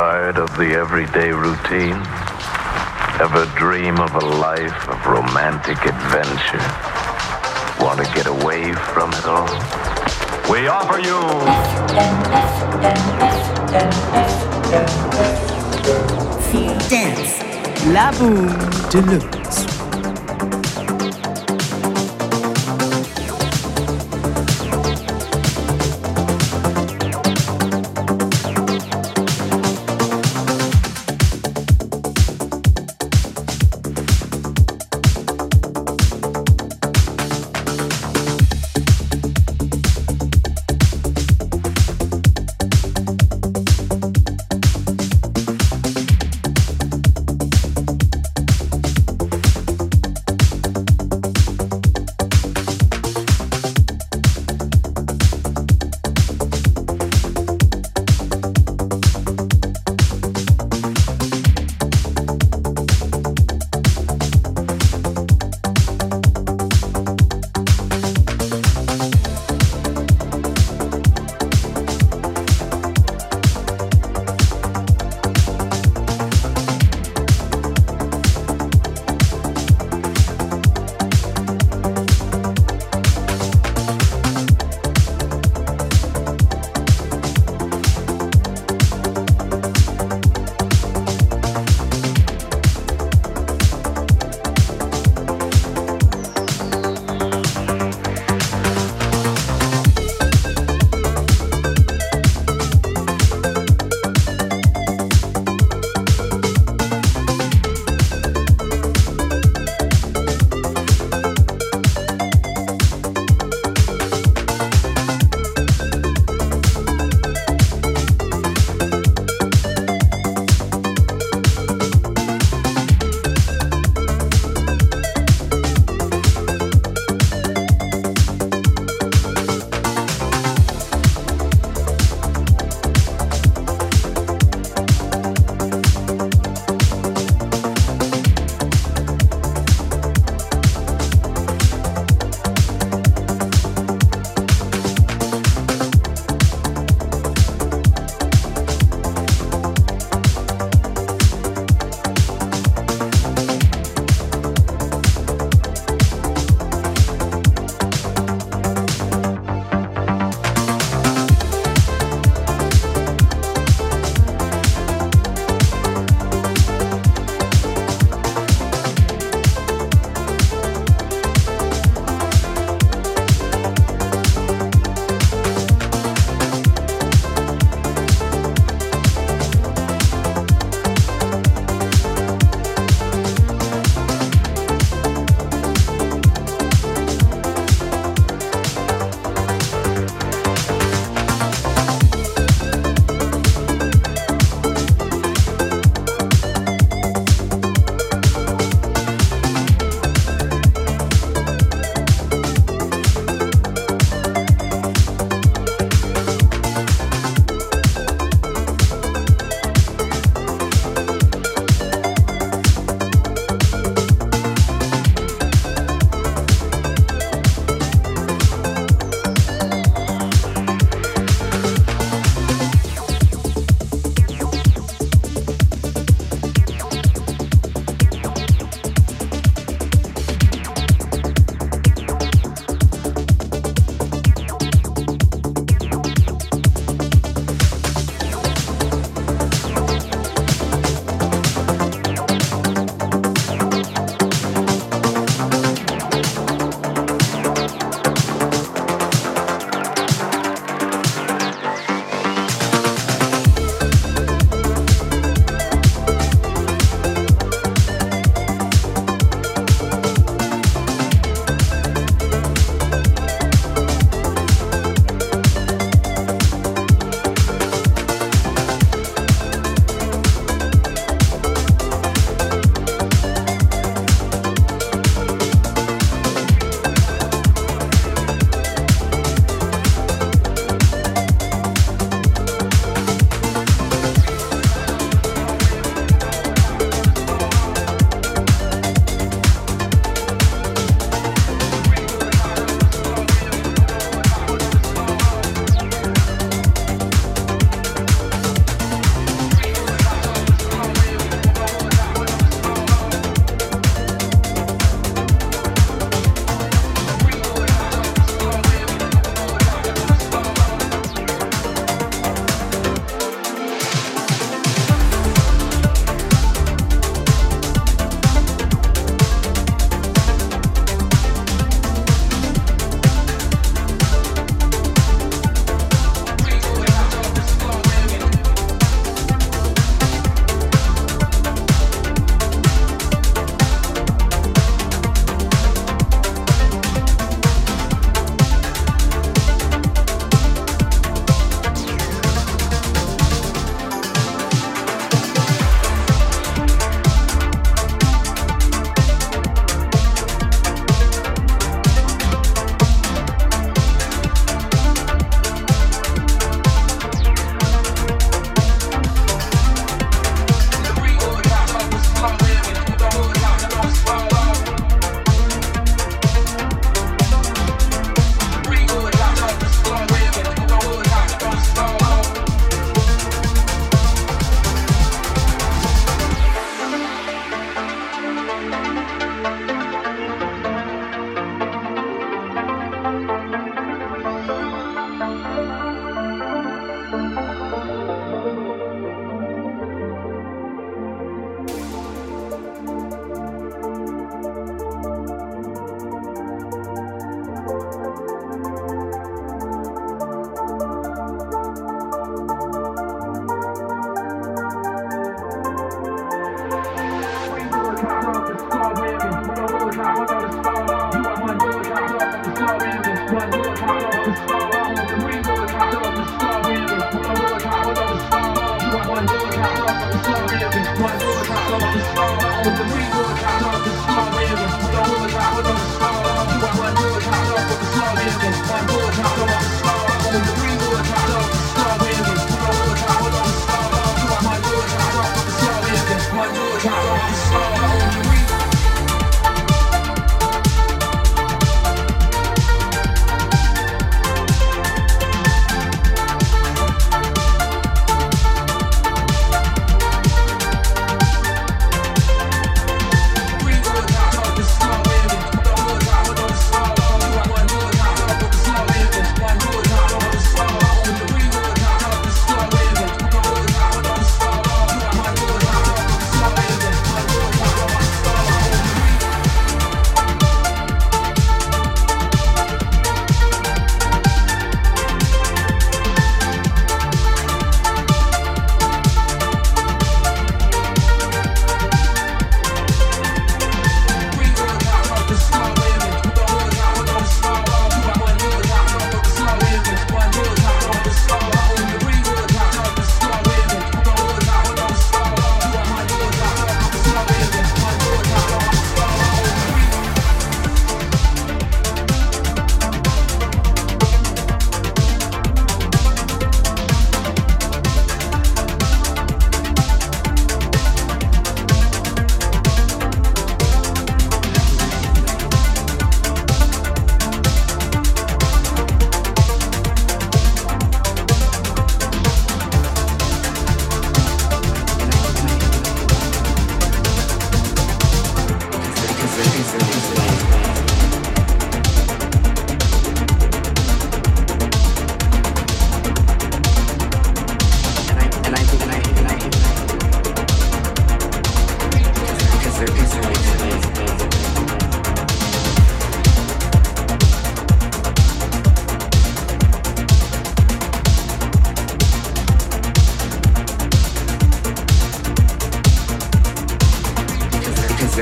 Tired of the everyday routine? Ever dream of a life of romantic adventure? Want to get away from it all? We offer you. Dance, La Boom Deluxe.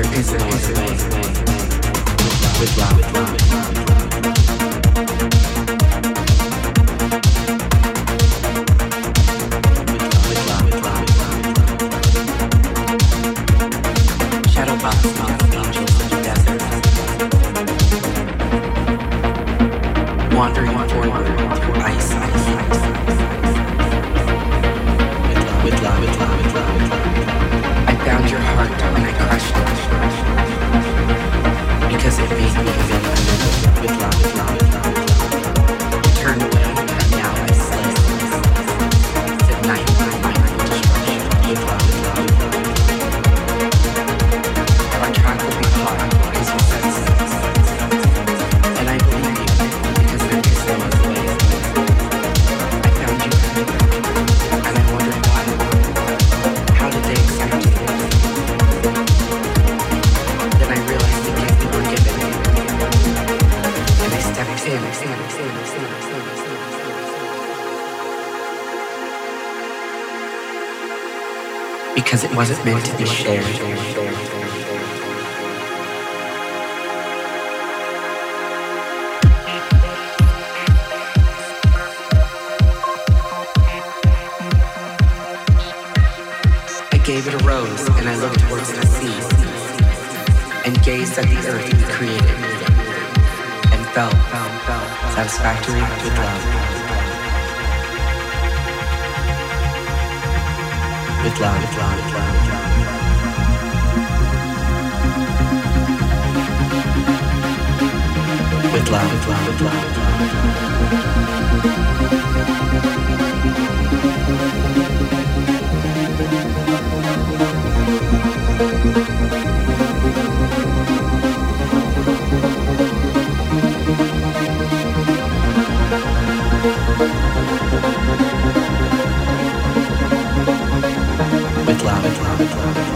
it's a way. With love. With love. Wasn't meant to be shared. With love, with love, with love, with love, with love, with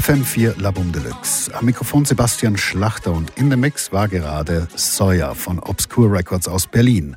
FM4 Labum Deluxe. Am Mikrofon Sebastian Schlachter und in dem Mix war gerade Sawyer von Obscure Records aus Berlin.